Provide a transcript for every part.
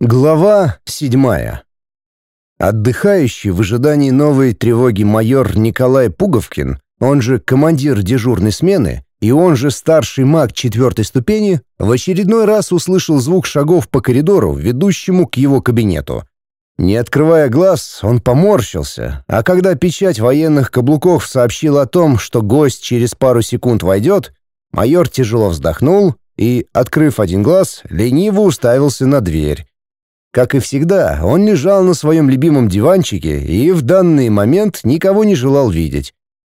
Глава седьмая. Отдыхающий в ожидании новой тревоги майор Николай Пуговкин, он же командир дежурной смены и он же старший маг четвертой ступени, в очередной раз услышал звук шагов по коридору, ведущему к его кабинету. Не открывая глаз, он поморщился, а когда печать военных каблуков сообщила о том, что гость через пару секунд войдет, майор тяжело вздохнул и, открыв один глаз, лениво уставился на дверь. Как и всегда, он лежал на своем любимом диванчике и в данный момент никого не желал видеть.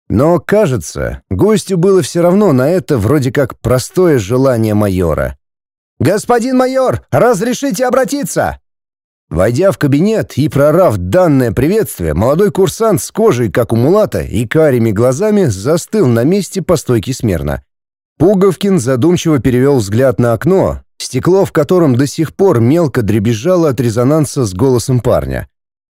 Но, кажется, гостю было все равно на это вроде как простое желание майора. «Господин майор, разрешите обратиться?» Войдя в кабинет и прорав данное приветствие, молодой курсант с кожей, как у мулата, и карими глазами застыл на месте по стойке смирно. Пуговкин задумчиво перевел взгляд на окно, стекло в котором до сих пор мелко дребезжало от резонанса с голосом парня.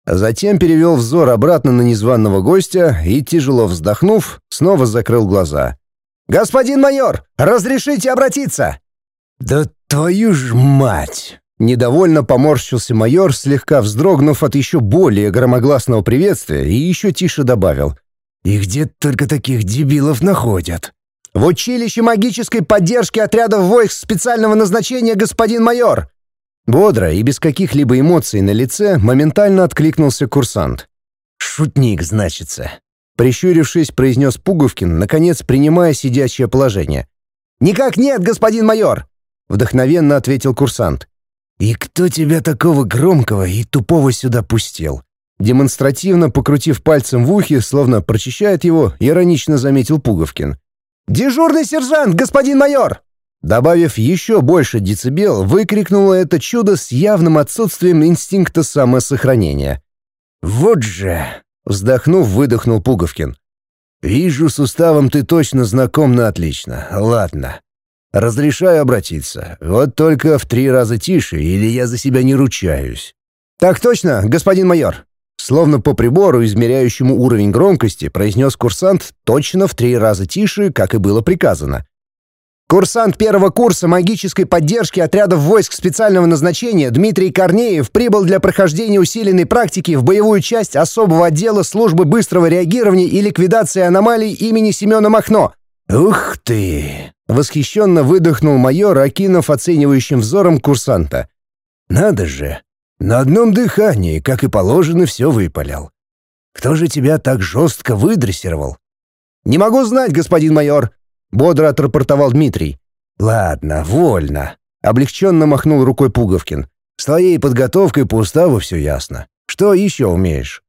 Затем перевел взор обратно на незваного гостя и, тяжело вздохнув, снова закрыл глаза. «Господин майор, разрешите обратиться?» «Да твою ж мать!» Недовольно поморщился майор, слегка вздрогнув от еще более громогласного приветствия, и еще тише добавил. «И где только таких дебилов находят?» «В училище магической поддержки отрядов войск специального назначения, господин майор!» Бодро и без каких-либо эмоций на лице моментально откликнулся курсант. «Шутник, значится», — прищурившись, произнес Пуговкин, наконец принимая сидячее положение. «Никак нет, господин майор!» — вдохновенно ответил курсант. «И кто тебя такого громкого и тупого сюда пустил?» Демонстративно покрутив пальцем в ухе, словно прочищает его, иронично заметил Пуговкин. «Дежурный сержант, господин майор!» Добавив еще больше децибел, выкрикнуло это чудо с явным отсутствием инстинкта самосохранения. «Вот же!» — вздохнув, выдохнул Пуговкин. «Вижу, с уставом ты точно знаком на отлично. Ладно. Разрешаю обратиться. Вот только в три раза тише, или я за себя не ручаюсь». «Так точно, господин майор!» Словно по прибору, измеряющему уровень громкости, произнес курсант точно в три раза тише, как и было приказано. Курсант первого курса магической поддержки отрядов войск специального назначения Дмитрий Корнеев прибыл для прохождения усиленной практики в боевую часть особого отдела службы быстрого реагирования и ликвидации аномалий имени Семена Махно. «Ух ты!» — восхищенно выдохнул майор, окинув оценивающим взором курсанта. «Надо же! На одном дыхании, как и положено, все выпалял. Кто же тебя так жестко выдрессировал?» «Не могу знать, господин майор», Бодро отрапортовал Дмитрий. «Ладно, вольно», — облегченно махнул рукой Пуговкин. «С твоей подготовкой по уставу все ясно. Что еще умеешь?»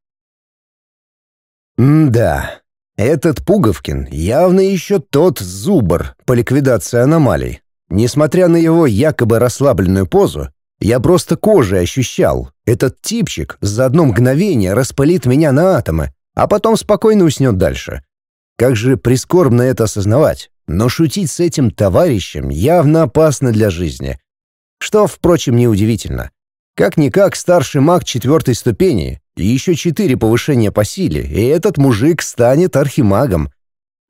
«М-да, этот Пуговкин явно еще тот зубр по ликвидации аномалий. Несмотря на его якобы расслабленную позу, я просто кожей ощущал. Этот типчик за одно мгновение распылит меня на атомы, а потом спокойно уснет дальше. Как же прискорбно это осознавать. Но шутить с этим товарищем явно опасно для жизни. Что, впрочем, неудивительно. Как-никак старший маг четвертой ступени, и еще четыре повышения по силе, и этот мужик станет архимагом.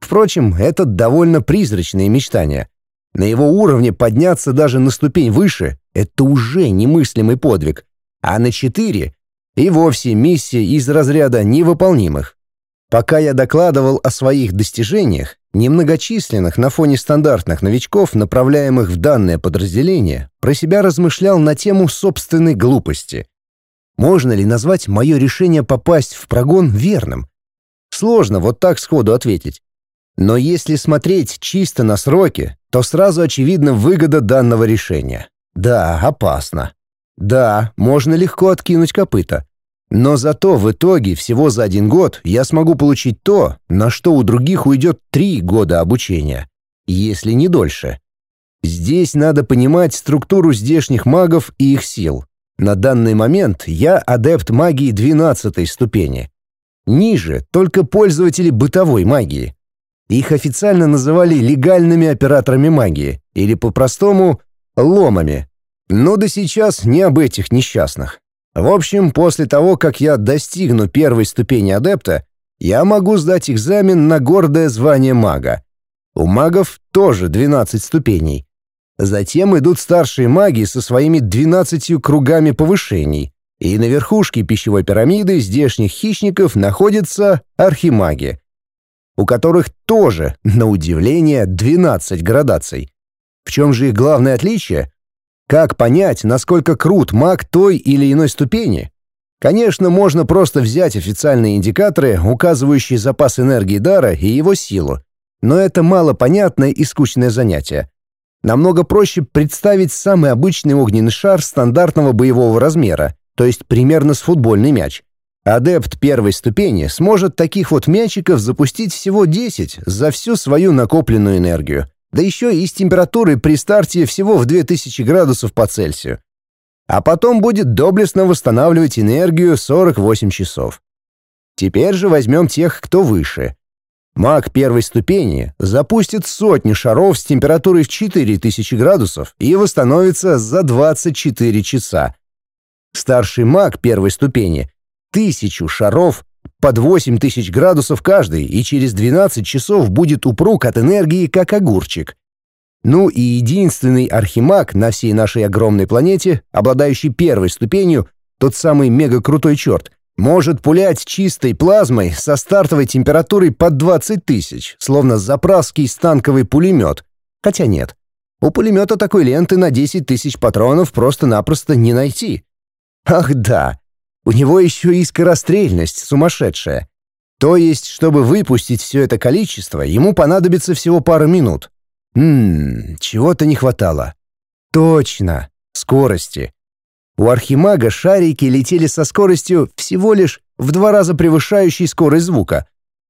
Впрочем, это довольно призрачные мечтания. На его уровне подняться даже на ступень выше — это уже немыслимый подвиг. А на четыре — и вовсе миссия из разряда невыполнимых. Пока я докладывал о своих достижениях, немногочисленных на фоне стандартных новичков, направляемых в данное подразделение, про себя размышлял на тему собственной глупости. Можно ли назвать мое решение попасть в прогон верным? Сложно вот так сходу ответить. Но если смотреть чисто на сроки, то сразу очевидна выгода данного решения. Да, опасно. Да, можно легко откинуть копыта. Но зато в итоге всего за один год я смогу получить то, на что у других уйдет три года обучения, если не дольше. Здесь надо понимать структуру здешних магов и их сил. На данный момент я адепт магии 12 ступени. Ниже только пользователи бытовой магии. Их официально называли легальными операторами магии, или по-простому ломами. Но до сейчас не об этих несчастных. В общем, после того, как я достигну первой ступени адепта, я могу сдать экзамен на гордое звание мага. У магов тоже 12 ступеней. Затем идут старшие маги со своими двенадцатью кругами повышений. И на верхушке пищевой пирамиды здешних хищников находятся архимаги, у которых тоже, на удивление, 12 градаций. В чем же их главное отличие? Как понять, насколько крут маг той или иной ступени? Конечно, можно просто взять официальные индикаторы, указывающие запас энергии дара и его силу, но это малопонятное и скучное занятие. Намного проще представить самый обычный огненный шар стандартного боевого размера, то есть примерно с футбольный мяч. Адепт первой ступени сможет таких вот мячиков запустить всего 10 за всю свою накопленную энергию да еще и с температурой при старте всего в 2000 градусов по Цельсию. А потом будет доблестно восстанавливать энергию 48 часов. Теперь же возьмем тех, кто выше. Маг первой ступени запустит сотни шаров с температурой в 4000 градусов и восстановится за 24 часа. Старший маг первой ступени — тысячу шаров под 8000 градусов каждый и через 12 часов будет упруг от энергии, как огурчик. Ну и единственный архимаг на всей нашей огромной планете, обладающий первой ступенью, тот самый мега-крутой черт, может пулять чистой плазмой со стартовой температурой под 20 тысяч, словно заправский станковый пулемет. Хотя нет, у пулемета такой ленты на 10 тысяч патронов просто-напросто не найти. Ах да, у него еще и скорострельность сумасшедшая. То есть, чтобы выпустить все это количество, ему понадобится всего пара минут. Ммм, чего-то не хватало. Точно, скорости. У Архимага шарики летели со скоростью всего лишь в два раза превышающей скорость звука.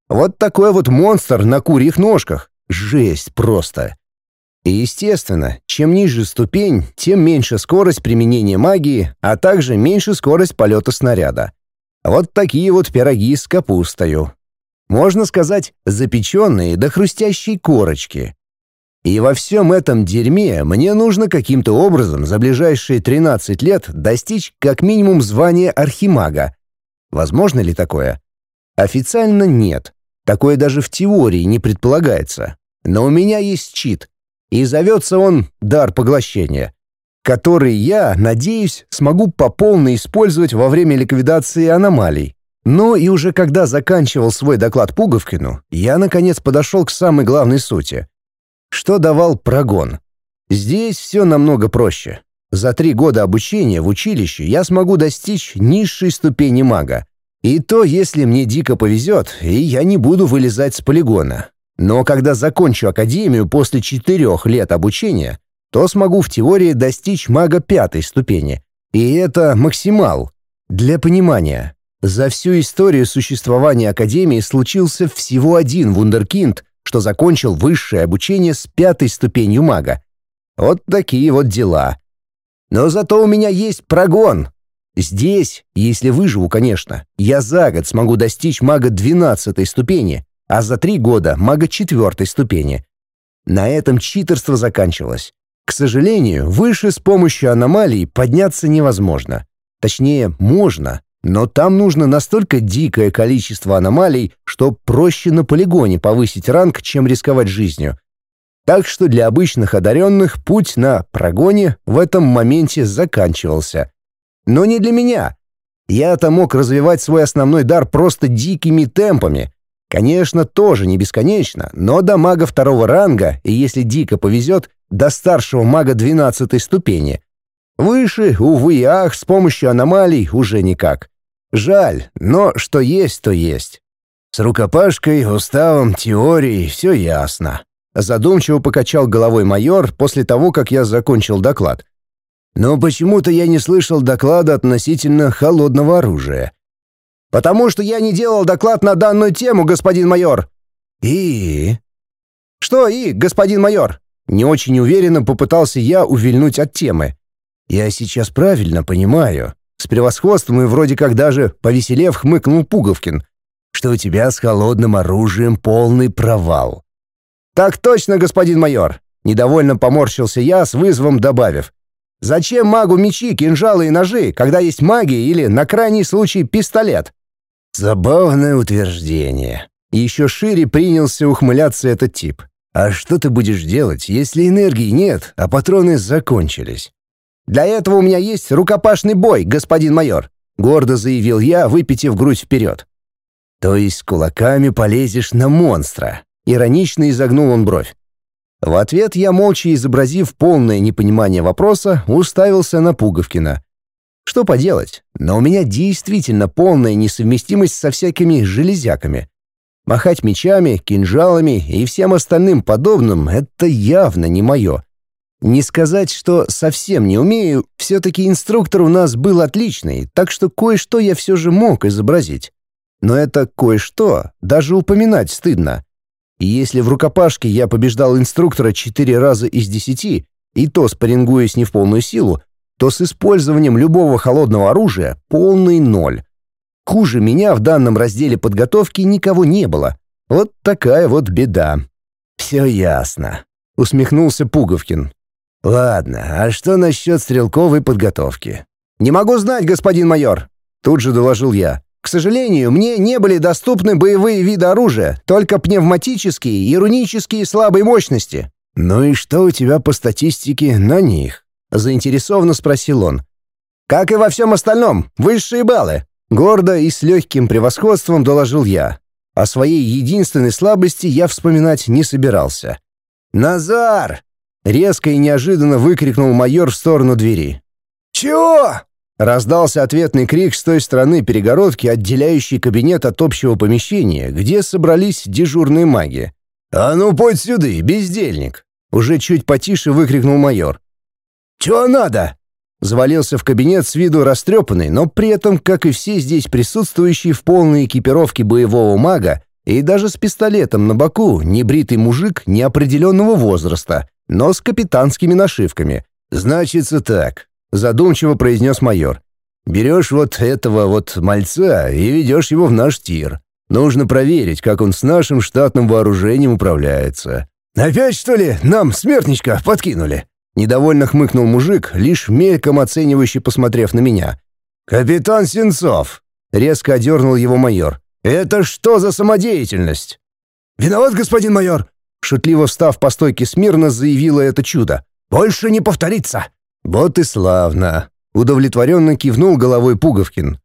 Вот такой вот монстр на курьих ножках. Жесть просто. И естественно, чем ниже ступень, тем меньше скорость применения магии, а также меньше скорость полета снаряда. Вот такие вот пироги с капустою. Можно сказать, запеченные до хрустящей корочки. И во всем этом дерьме мне нужно каким-то образом за ближайшие 13 лет достичь как минимум звания архимага. Возможно ли такое? Официально нет. Такое даже в теории не предполагается. Но у меня есть чит, и зовется он «дар поглощения», который я, надеюсь, смогу по полной использовать во время ликвидации аномалий. Но и уже когда заканчивал свой доклад Пуговкину, я, наконец, подошел к самой главной сути. Что давал прогон? Здесь все намного проще. За три года обучения в училище я смогу достичь низшей ступени мага. И то, если мне дико повезет, и я не буду вылезать с полигона. Но когда закончу академию после четырех лет обучения, то смогу в теории достичь мага пятой ступени. И это максимал. Для понимания, за всю историю существования Академии случился всего один вундеркинд, что закончил высшее обучение с пятой ступенью мага. Вот такие вот дела. Но зато у меня есть прогон. Здесь, если выживу, конечно, я за год смогу достичь мага двенадцатой ступени, а за три года мага четвертой ступени. На этом читерство заканчивалось. К сожалению, выше с помощью аномалий подняться невозможно. Точнее, можно, но там нужно настолько дикое количество аномалий, что проще на полигоне повысить ранг, чем рисковать жизнью. Так что для обычных одаренных путь на прогоне в этом моменте заканчивался. Но не для меня. Я-то мог развивать свой основной дар просто дикими темпами, Конечно, тоже не бесконечно, но до мага второго ранга, и если дико повезет, до старшего мага двенадцатой ступени. Выше, увы и ах, с помощью аномалий уже никак. Жаль, но что есть, то есть. С рукопашкой, уставом, теорией все ясно. Задумчиво покачал головой майор после того, как я закончил доклад. Но почему-то я не слышал доклада относительно холодного оружия. «Потому что я не делал доклад на данную тему, господин майор». «И?» «Что «и», господин майор?» Не очень уверенно попытался я увильнуть от темы. «Я сейчас правильно понимаю». С превосходством и вроде как даже повеселев хмыкнул Пуговкин, что у тебя с холодным оружием полный провал. «Так точно, господин майор!» Недовольно поморщился я, с вызовом добавив. «Зачем магу мечи, кинжалы и ножи, когда есть магия или, на крайний случай, пистолет?» Забавное утверждение. Еще шире принялся ухмыляться этот тип. «А что ты будешь делать, если энергии нет, а патроны закончились?» «Для этого у меня есть рукопашный бой, господин майор», — гордо заявил я, выпитив грудь вперед. «То есть кулаками полезешь на монстра?» — иронично изогнул он бровь. В ответ я, молча изобразив полное непонимание вопроса, уставился на Пуговкина. Что поделать, но у меня действительно полная несовместимость со всякими железяками. Махать мечами, кинжалами и всем остальным подобным — это явно не мое. Не сказать, что совсем не умею, все-таки инструктор у нас был отличный, так что кое-что я все же мог изобразить. Но это кое-что даже упоминать стыдно. И если в рукопашке я побеждал инструктора четыре раза из десяти, и то спаррингуясь не в полную силу, то с использованием любого холодного оружия полный ноль. Хуже меня в данном разделе подготовки никого не было. Вот такая вот беда. «Все ясно», — усмехнулся Пуговкин. «Ладно, а что насчет стрелковой подготовки?» «Не могу знать, господин майор», — тут же доложил я. «К сожалению, мне не были доступны боевые виды оружия, только пневматические и рунические слабой мощности». «Ну и что у тебя по статистике на них?» — заинтересованно спросил он. «Как и во всем остальном, высшие баллы», — гордо и с легким превосходством доложил я. О своей единственной слабости я вспоминать не собирался. «Назар!» Резко и неожиданно выкрикнул майор в сторону двери. «Чего?» Раздался ответный крик с той стороны перегородки, отделяющей кабинет от общего помещения, где собрались дежурные маги. «А ну, подь сюда, бездельник!» Уже чуть потише выкрикнул майор. «Чего надо?» Завалился в кабинет с виду растрепанный, но при этом, как и все здесь присутствующие в полной экипировке боевого мага, и даже с пистолетом на боку, небритый мужик неопределенного возраста, но с капитанскими нашивками. «Значится так», — задумчиво произнес майор. «Берешь вот этого вот мальца и ведешь его в наш тир. Нужно проверить, как он с нашим штатным вооружением управляется». «Опять, что ли, нам смертничка подкинули?» Недовольно хмыкнул мужик, лишь мельком оценивающий, посмотрев на меня. «Капитан Сенцов!» — резко одернул его майор. «Это что за самодеятельность?» «Виноват, господин майор!» Шутливо встав по стойке смирно, заявила это чудо. «Больше не повторится!» «Вот и славно!» — удовлетворенно кивнул головой Пуговкин.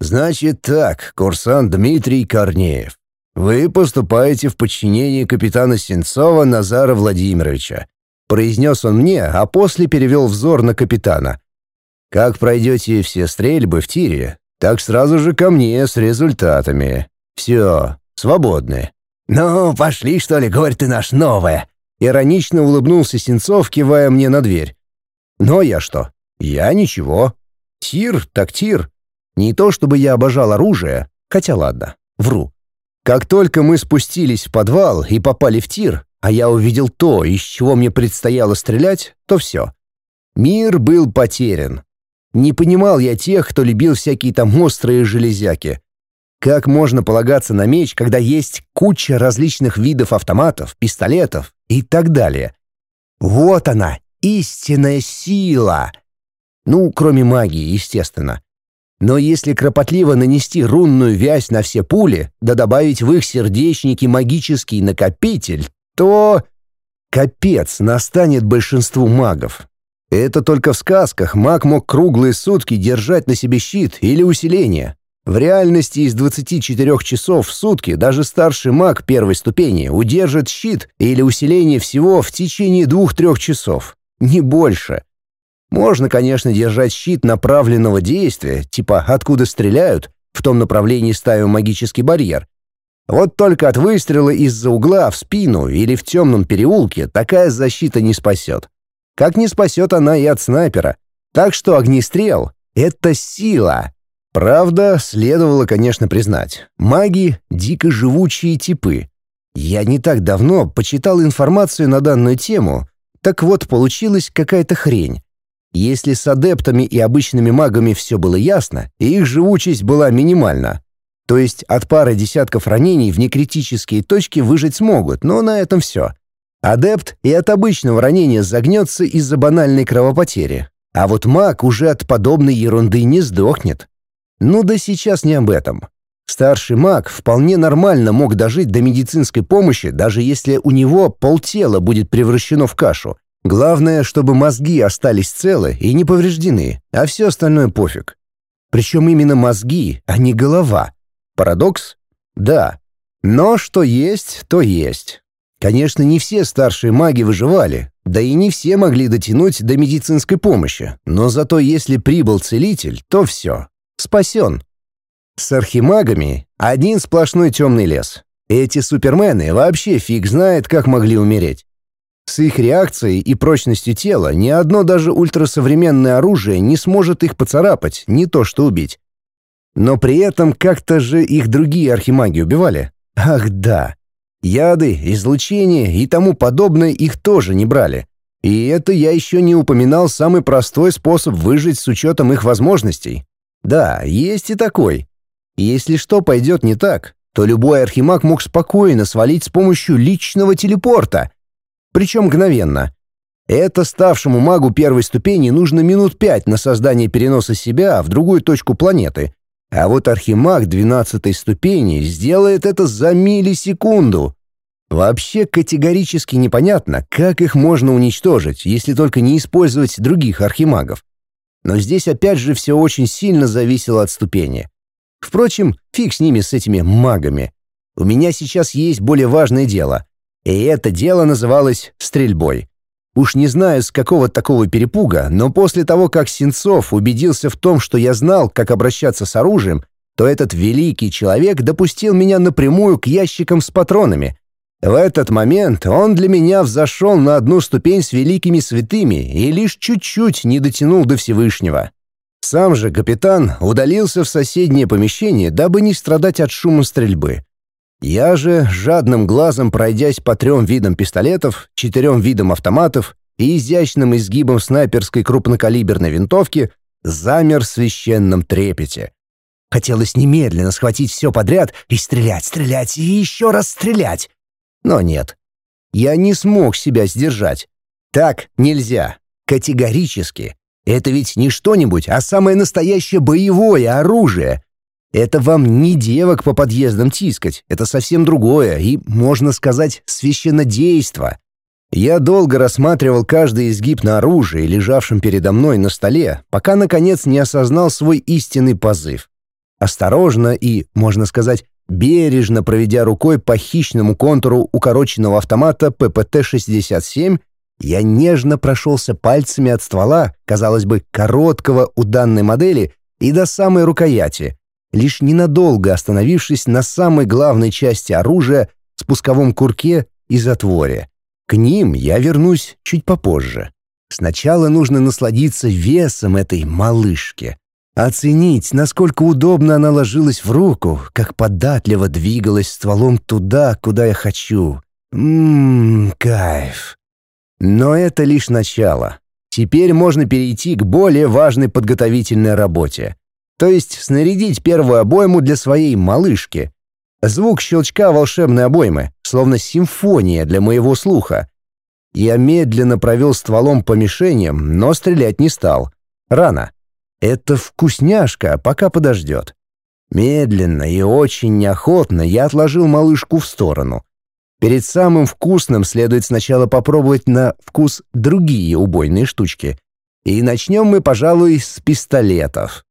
«Значит так, курсант Дмитрий Корнеев. Вы поступаете в подчинение капитана Сенцова Назара Владимировича», — произнес он мне, а после перевел взор на капитана. «Как пройдете все стрельбы в тире, так сразу же ко мне с результатами. Все, свободны». «Ну, пошли, что ли, говорит ты наш новая!» Иронично улыбнулся Сенцов, кивая мне на дверь. «Но я что? Я ничего. Тир так тир. Не то чтобы я обожал оружие, хотя ладно, вру. Как только мы спустились в подвал и попали в тир, а я увидел то, из чего мне предстояло стрелять, то все. Мир был потерян. Не понимал я тех, кто любил всякие там острые железяки. Как можно полагаться на меч, когда есть куча различных видов автоматов, пистолетов и так далее? Вот она, истинная сила. Ну, кроме магии, естественно. Но если кропотливо нанести рунную вязь на все пули, да добавить в их сердечники магический накопитель, то... Капец настанет большинству магов. Это только в сказках маг мог круглые сутки держать на себе щит или усиление. В реальности из 24 часов в сутки даже старший маг первой ступени удержит щит или усиление всего в течение 2-3 часов, не больше. Можно, конечно, держать щит направленного действия, типа «откуда стреляют», в том направлении ставим магический барьер. Вот только от выстрела из-за угла в спину или в темном переулке такая защита не спасет. Как не спасет она и от снайпера. Так что огнестрел — это сила. Правда, следовало, конечно, признать, маги — дико живучие типы. Я не так давно почитал информацию на данную тему, так вот получилась какая-то хрень. Если с адептами и обычными магами все было ясно, и их живучесть была минимальна, то есть от пары десятков ранений в некритические точки выжить смогут, но на этом все. Адепт и от обычного ранения загнется из-за банальной кровопотери, а вот маг уже от подобной ерунды не сдохнет. Ну да сейчас не об этом. Старший маг вполне нормально мог дожить до медицинской помощи, даже если у него полтела будет превращено в кашу. Главное, чтобы мозги остались целы и не повреждены, а все остальное пофиг. Причем именно мозги, а не голова. Парадокс? Да. Но что есть, то есть. Конечно, не все старшие маги выживали, да и не все могли дотянуть до медицинской помощи, но зато если прибыл целитель, то все, спасен. С архимагами один сплошной темный лес. Эти супермены вообще фиг знает, как могли умереть. С их реакцией и прочностью тела ни одно даже ультрасовременное оружие не сможет их поцарапать, не то что убить. Но при этом как-то же их другие архимаги убивали. Ах да, яды, излучение и тому подобное их тоже не брали. И это я еще не упоминал самый простой способ выжить с учетом их возможностей. Да, есть и такой. Если что пойдет не так, то любой архимаг мог спокойно свалить с помощью личного телепорта. Причем мгновенно. Это ставшему магу первой ступени нужно минут пять на создание переноса себя в другую точку планеты. А вот архимаг двенадцатой ступени сделает это за миллисекунду. Вообще категорически непонятно, как их можно уничтожить, если только не использовать других архимагов. Но здесь опять же все очень сильно зависело от ступени. Впрочем, фиг с ними, с этими магами. У меня сейчас есть более важное дело. И это дело называлось стрельбой. Уж не знаю, с какого такого перепуга, но после того, как Сенцов убедился в том, что я знал, как обращаться с оружием, то этот великий человек допустил меня напрямую к ящикам с патронами. В этот момент он для меня взошел на одну ступень с великими святыми и лишь чуть-чуть не дотянул до Всевышнего. Сам же капитан удалился в соседнее помещение, дабы не страдать от шума стрельбы. Я же, жадным глазом пройдясь по трем видам пистолетов, четырем видам автоматов и изящным изгибом снайперской крупнокалиберной винтовки, замер в священном трепете. Хотелось немедленно схватить все подряд и стрелять, стрелять и еще раз стрелять. Но нет. Я не смог себя сдержать. Так нельзя. Категорически. Это ведь не что-нибудь, а самое настоящее боевое оружие. Это вам не девок по подъездам тискать, это совсем другое и, можно сказать, священнодейство. Я долго рассматривал каждый изгиб на оружии, лежавшем передо мной на столе, пока, наконец, не осознал свой истинный позыв. Осторожно и, можно сказать, бережно проведя рукой по хищному контуру укороченного автомата ППТ-67, я нежно прошелся пальцами от ствола, казалось бы, короткого у данной модели, и до самой рукояти, лишь ненадолго остановившись на самой главной части оружия, спусковом курке и затворе. К ним я вернусь чуть попозже. Сначала нужно насладиться весом этой малышки. Оценить, насколько удобно она ложилась в руку, как податливо двигалась стволом туда, куда я хочу. Ммм, кайф. Но это лишь начало. Теперь можно перейти к более важной подготовительной работе. То есть снарядить первую обойму для своей малышки. Звук щелчка волшебной обоймы, словно симфония для моего слуха. Я медленно провел стволом по мишеням, но стрелять не стал. Рано. Это вкусняшка, пока подождет. Медленно и очень неохотно я отложил малышку в сторону. Перед самым вкусным следует сначала попробовать на вкус другие убойные штучки. И начнем мы, пожалуй, с пистолетов.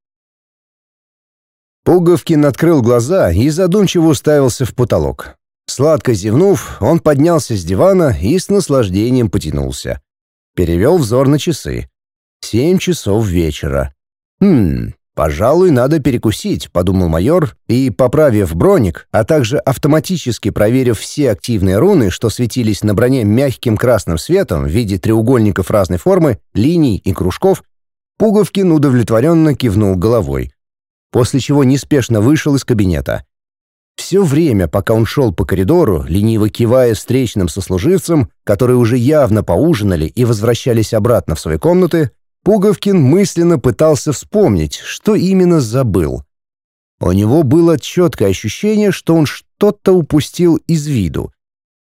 Пуговкин открыл глаза и задумчиво уставился в потолок. Сладко зевнув, он поднялся с дивана и с наслаждением потянулся. Перевел взор на часы. Семь часов вечера. Хм, «Пожалуй, надо перекусить», — подумал майор, и, поправив броник, а также автоматически проверив все активные руны, что светились на броне мягким красным светом в виде треугольников разной формы, линий и кружков, Пуговкин удовлетворенно кивнул головой, после чего неспешно вышел из кабинета. Все время, пока он шел по коридору, лениво кивая встречным сослуживцам, которые уже явно поужинали и возвращались обратно в свои комнаты, Пуговкин мысленно пытался вспомнить, что именно забыл. У него было четкое ощущение, что он что-то упустил из виду.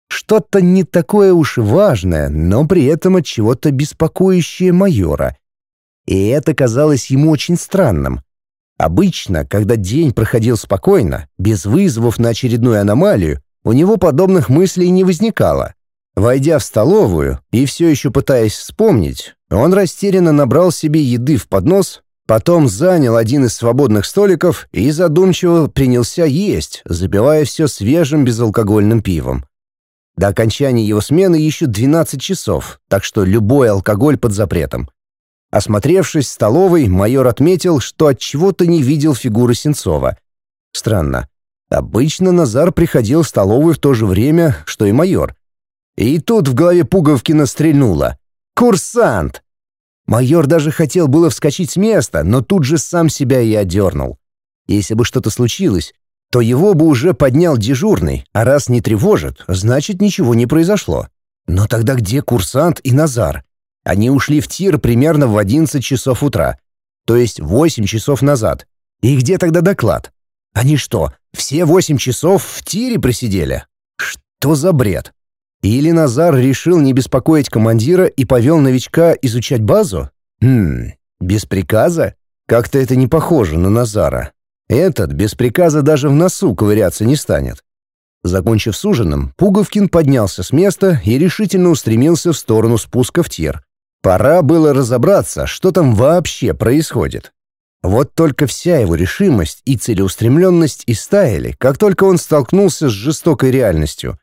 Что-то не такое уж важное, но при этом от чего-то беспокоящее майора. И это казалось ему очень странным. Обычно, когда день проходил спокойно, без вызовов на очередную аномалию, у него подобных мыслей не возникало. Войдя в столовую и все еще пытаясь вспомнить, он растерянно набрал себе еды в поднос, потом занял один из свободных столиков и задумчиво принялся есть, запивая все свежим безалкогольным пивом. До окончания его смены еще 12 часов, так что любой алкоголь под запретом. Осмотревшись в столовой, майор отметил, что от чего-то не видел фигуры Сенцова. Странно. Обычно Назар приходил в столовую в то же время, что и майор. И тут в голове Пуговкина стрельнуло. «Курсант!» Майор даже хотел было вскочить с места, но тут же сам себя и одернул. Если бы что-то случилось, то его бы уже поднял дежурный, а раз не тревожит, значит ничего не произошло. Но тогда где курсант и Назар? Они ушли в тир примерно в 11 часов утра, то есть 8 часов назад. И где тогда доклад? Они что, все 8 часов в тире просидели? Что за бред? Или Назар решил не беспокоить командира и повел новичка изучать базу? Хм, без приказа? Как-то это не похоже на Назара. Этот без приказа даже в носу ковыряться не станет. Закончив с ужином, Пуговкин поднялся с места и решительно устремился в сторону спуска в тир. Пора было разобраться, что там вообще происходит. Вот только вся его решимость и целеустремленность истаяли, как только он столкнулся с жестокой реальностью.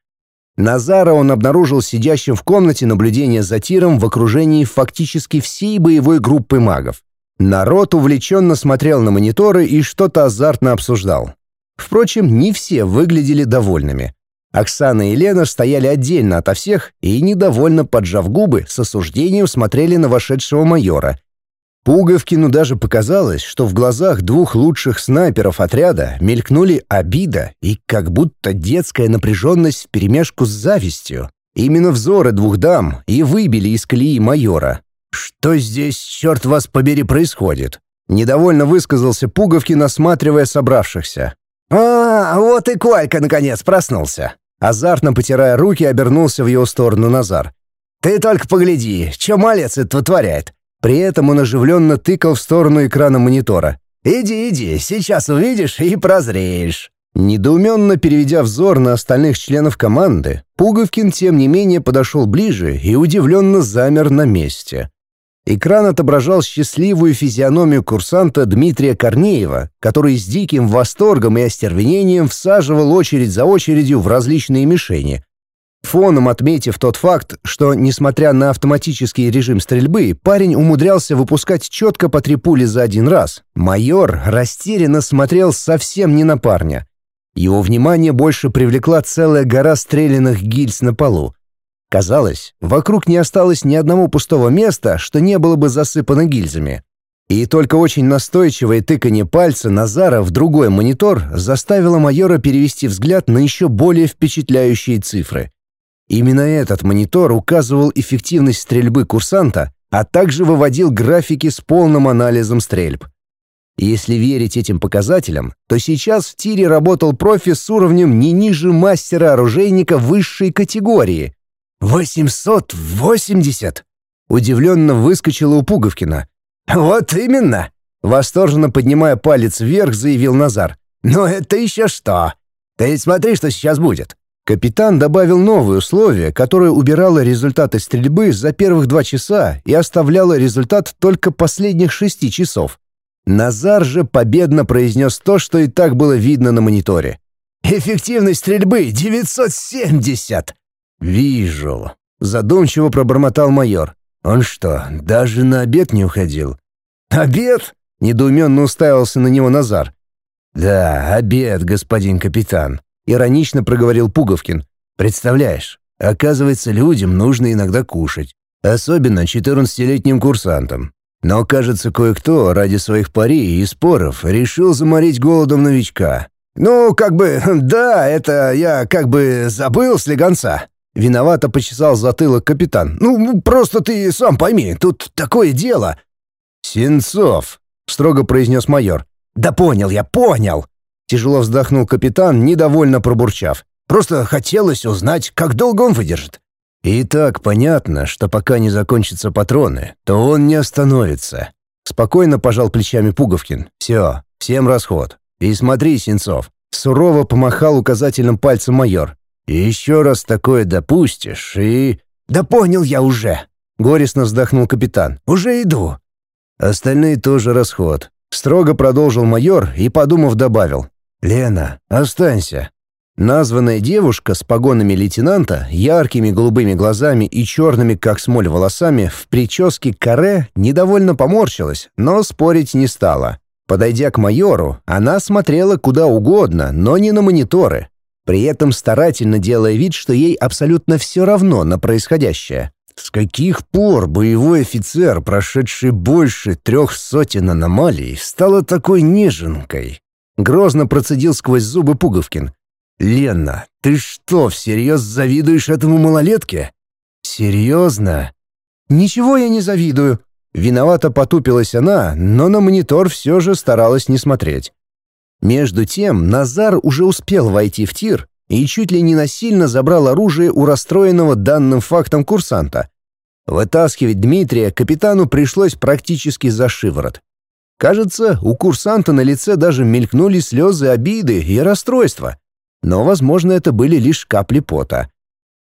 Назара он обнаружил сидящим в комнате наблюдения за тиром в окружении фактически всей боевой группы магов. Народ увлеченно смотрел на мониторы и что-то азартно обсуждал. Впрочем, не все выглядели довольными. Оксана и Лена стояли отдельно ото всех и, недовольно поджав губы, с осуждением смотрели на вошедшего майора. Пуговкину даже показалось, что в глазах двух лучших снайперов отряда мелькнули обида и как будто детская напряженность вперемешку с завистью. Именно взоры двух дам и выбили из колеи майора. «Что здесь, черт вас побери, происходит?» Недовольно высказался Пуговкин, осматривая собравшихся. «А, вот и Колька, наконец, проснулся!» Азартно потирая руки, обернулся в его сторону Назар. «Ты только погляди, что малец это вытворяет!» При этом он оживленно тыкал в сторону экрана монитора. «Иди, иди, сейчас увидишь и прозреешь!» Недоуменно переведя взор на остальных членов команды, Пуговкин, тем не менее, подошел ближе и удивленно замер на месте. Экран отображал счастливую физиономию курсанта Дмитрия Корнеева, который с диким восторгом и остервенением всаживал очередь за очередью в различные мишени. Фоном отметив тот факт, что, несмотря на автоматический режим стрельбы, парень умудрялся выпускать четко по три пули за один раз, майор растерянно смотрел совсем не на парня. Его внимание больше привлекла целая гора стрелянных гильз на полу. Казалось, вокруг не осталось ни одного пустого места, что не было бы засыпано гильзами. И только очень настойчивое тыканье пальца Назара в другой монитор заставило майора перевести взгляд на еще более впечатляющие цифры. Именно этот монитор указывал эффективность стрельбы курсанта, а также выводил графики с полным анализом стрельб. Если верить этим показателям, то сейчас в тире работал профи с уровнем не ниже мастера-оружейника высшей категории, «Восемьсот восемьдесят!» — удивленно выскочила у Пуговкина. «Вот именно!» — восторженно поднимая палец вверх, заявил Назар. «Но это еще что! Ты смотри, что сейчас будет!» Капитан добавил новое условие, которое убирало результаты стрельбы за первых два часа и оставляло результат только последних шести часов. Назар же победно произнес то, что и так было видно на мониторе. «Эффективность стрельбы 970! «Вижу», — задумчиво пробормотал майор. «Он что, даже на обед не уходил?» «Обед?» — недоуменно уставился на него Назар. «Да, обед, господин капитан», — иронично проговорил Пуговкин. «Представляешь, оказывается, людям нужно иногда кушать, особенно четырнадцатилетним курсантам. Но, кажется, кое-кто ради своих пари и споров решил заморить голодом новичка. «Ну, как бы, да, это я как бы забыл слегонца», Виновато почесал затылок капитан. «Ну, просто ты сам пойми, тут такое дело». «Сенцов», — строго произнес майор. «Да понял я, понял!» Тяжело вздохнул капитан, недовольно пробурчав. «Просто хотелось узнать, как долго он выдержит». «И так понятно, что пока не закончатся патроны, то он не остановится». Спокойно пожал плечами Пуговкин. «Все, всем расход. И смотри, Сенцов, сурово помахал указательным пальцем майор. Еще раз такое допустишь и... Да понял я уже, горестно вздохнул капитан. Уже иду. Остальные тоже расход. Строго продолжил майор и, подумав, добавил. «Лена, останься. Названная девушка с погонами лейтенанта, яркими голубыми глазами и черными, как смоль, волосами, в прическе каре недовольно поморщилась, но спорить не стала. Подойдя к майору, она смотрела куда угодно, но не на мониторы, при этом старательно делая вид, что ей абсолютно все равно на происходящее. С каких пор боевой офицер, прошедший больше трех сотен аномалий, стала такой неженкой? Грозно процедил сквозь зубы Пуговкин. «Лена, ты что, всерьез завидуешь этому малолетке?» «Серьезно?» «Ничего я не завидую». Виновато потупилась она, но на монитор все же старалась не смотреть. Между тем Назар уже успел войти в тир и чуть ли не насильно забрал оружие у расстроенного данным фактом курсанта. Вытаскивать Дмитрия капитану пришлось практически за шиворот. Кажется, у курсанта на лице даже мелькнули слезы обиды и расстройства но, возможно, это были лишь капли пота.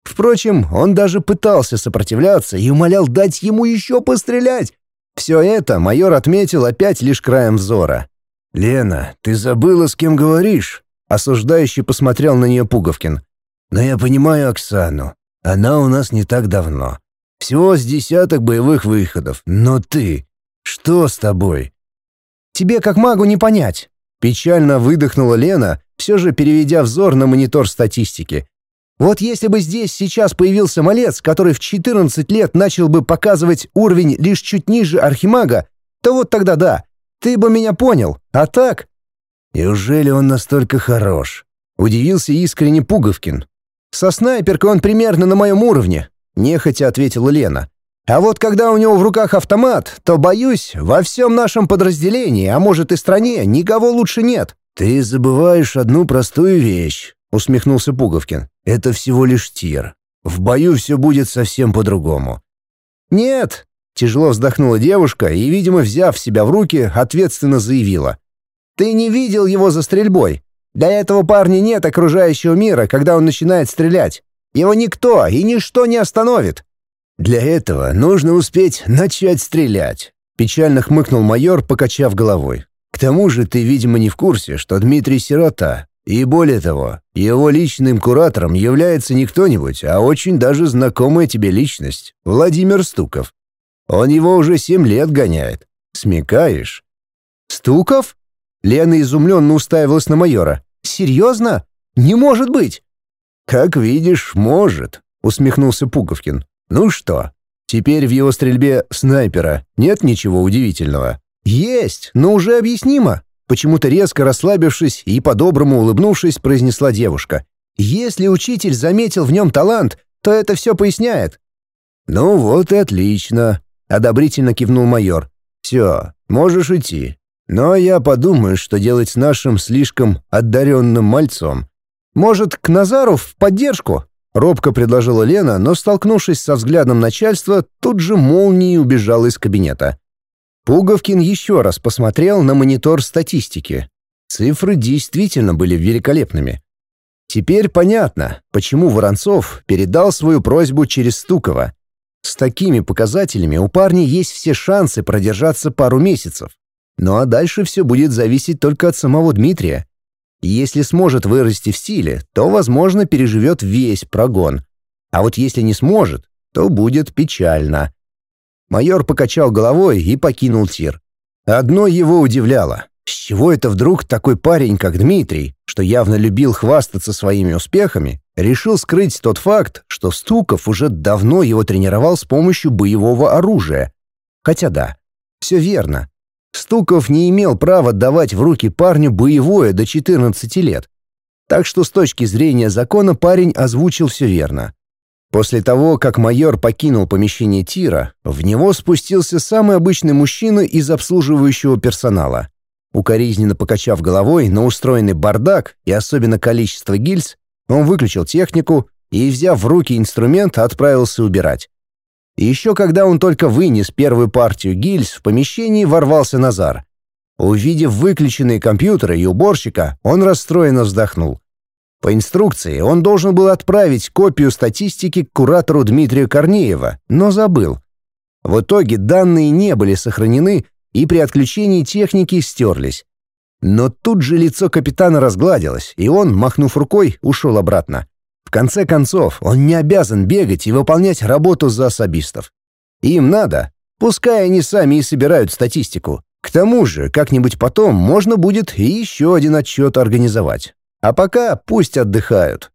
Впрочем, он даже пытался сопротивляться и умолял дать ему еще пострелять. Все это майор отметил опять лишь краем взора. «Лена, ты забыла, с кем говоришь?» Осуждающий посмотрел на нее Пуговкин. «Но я понимаю Оксану. Она у нас не так давно. Всего с десяток боевых выходов. Но ты... Что с тобой?» «Тебе как магу не понять». Печально выдохнула Лена, все же переведя взор на монитор статистики. Вот если бы здесь сейчас появился малец, который в 14 лет начал бы показывать уровень лишь чуть ниже архимага, то вот тогда да, ты бы меня понял. А так... Неужели он настолько хорош? Удивился искренне Пуговкин. Со снайперкой он примерно на моем уровне, нехотя ответила Лена. А вот когда у него в руках автомат, то, боюсь, во всем нашем подразделении, а может и стране, никого лучше нет. «Ты забываешь одну простую вещь», — усмехнулся Пуговкин. «Это всего лишь тир. В бою все будет совсем по-другому». «Нет», — тяжело вздохнула девушка и, видимо, взяв себя в руки, ответственно заявила. «Ты не видел его за стрельбой. Для этого парня нет окружающего мира, когда он начинает стрелять. Его никто и ничто не остановит». «Для этого нужно успеть начать стрелять», — печально хмыкнул майор, покачав головой. К тому же ты, видимо, не в курсе, что Дмитрий сирота. И более того, его личным куратором является не кто-нибудь, а очень даже знакомая тебе личность — Владимир Стуков. Он его уже семь лет гоняет. Смекаешь? «Стуков?» Лена изумленно уставилась на майора. «Серьезно? Не может быть!» «Как видишь, может», — усмехнулся Пуговкин. «Ну что, теперь в его стрельбе снайпера нет ничего удивительного?» «Есть, но уже объяснимо», — почему-то резко расслабившись и по-доброму улыбнувшись, произнесла девушка. «Если учитель заметил в нем талант, то это все поясняет». «Ну вот и отлично», — одобрительно кивнул майор. «Все, можешь идти. Но я подумаю, что делать с нашим слишком одаренным мальцом. Может, к Назару в поддержку?» Робко предложила Лена, но, столкнувшись со взглядом начальства, тут же молнией убежала из кабинета. Пуговкин еще раз посмотрел на монитор статистики. Цифры действительно были великолепными. Теперь понятно, почему Воронцов передал свою просьбу через Стукова. С такими показателями у парня есть все шансы продержаться пару месяцев. Ну а дальше все будет зависеть только от самого Дмитрия. Если сможет вырасти в силе, то, возможно, переживет весь прогон. А вот если не сможет, то будет печально. Майор покачал головой и покинул тир. Одно его удивляло. С чего это вдруг такой парень, как Дмитрий, что явно любил хвастаться своими успехами, решил скрыть тот факт, что Стуков уже давно его тренировал с помощью боевого оружия? Хотя да, все верно. Стуков не имел права давать в руки парню боевое до 14 лет. Так что с точки зрения закона парень озвучил все верно. После того, как майор покинул помещение тира, в него спустился самый обычный мужчина из обслуживающего персонала. Укоризненно покачав головой на устроенный бардак и особенно количество гильз, он выключил технику и, взяв в руки инструмент, отправился убирать. И еще когда он только вынес первую партию гильз, в помещении ворвался Назар. Увидев выключенные компьютеры и уборщика, он расстроенно вздохнул. По инструкции он должен был отправить копию статистики к куратору Дмитрия Корнеева, но забыл. В итоге данные не были сохранены и при отключении техники стерлись. Но тут же лицо капитана разгладилось, и он, махнув рукой, ушел обратно. В конце концов, он не обязан бегать и выполнять работу за особистов. Им надо, пускай они сами и собирают статистику. К тому же, как-нибудь потом можно будет еще один отчет организовать. А пока пусть отдыхают.